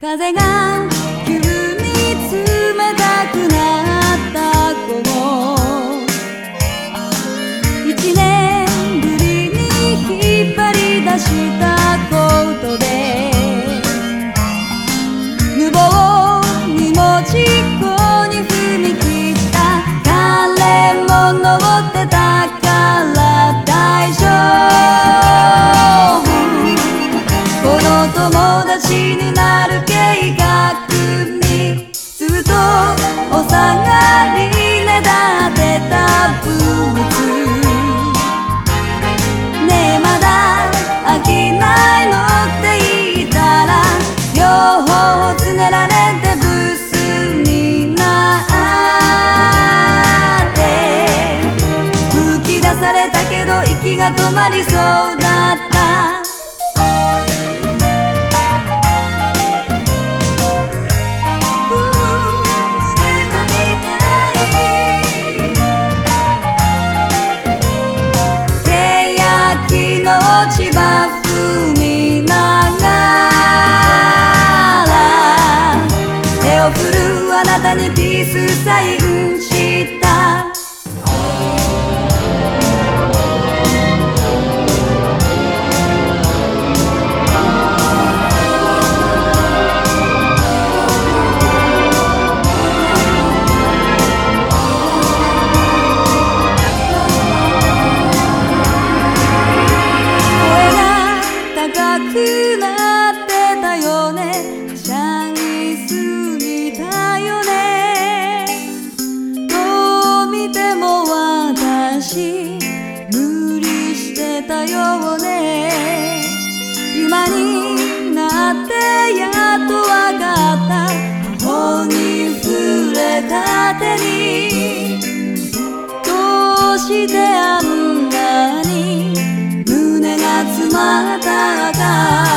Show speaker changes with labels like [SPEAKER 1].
[SPEAKER 1] 風が気が止まりそうだった。手手を振るあなたにピースサインにどうしてあんなに胸が詰まったか。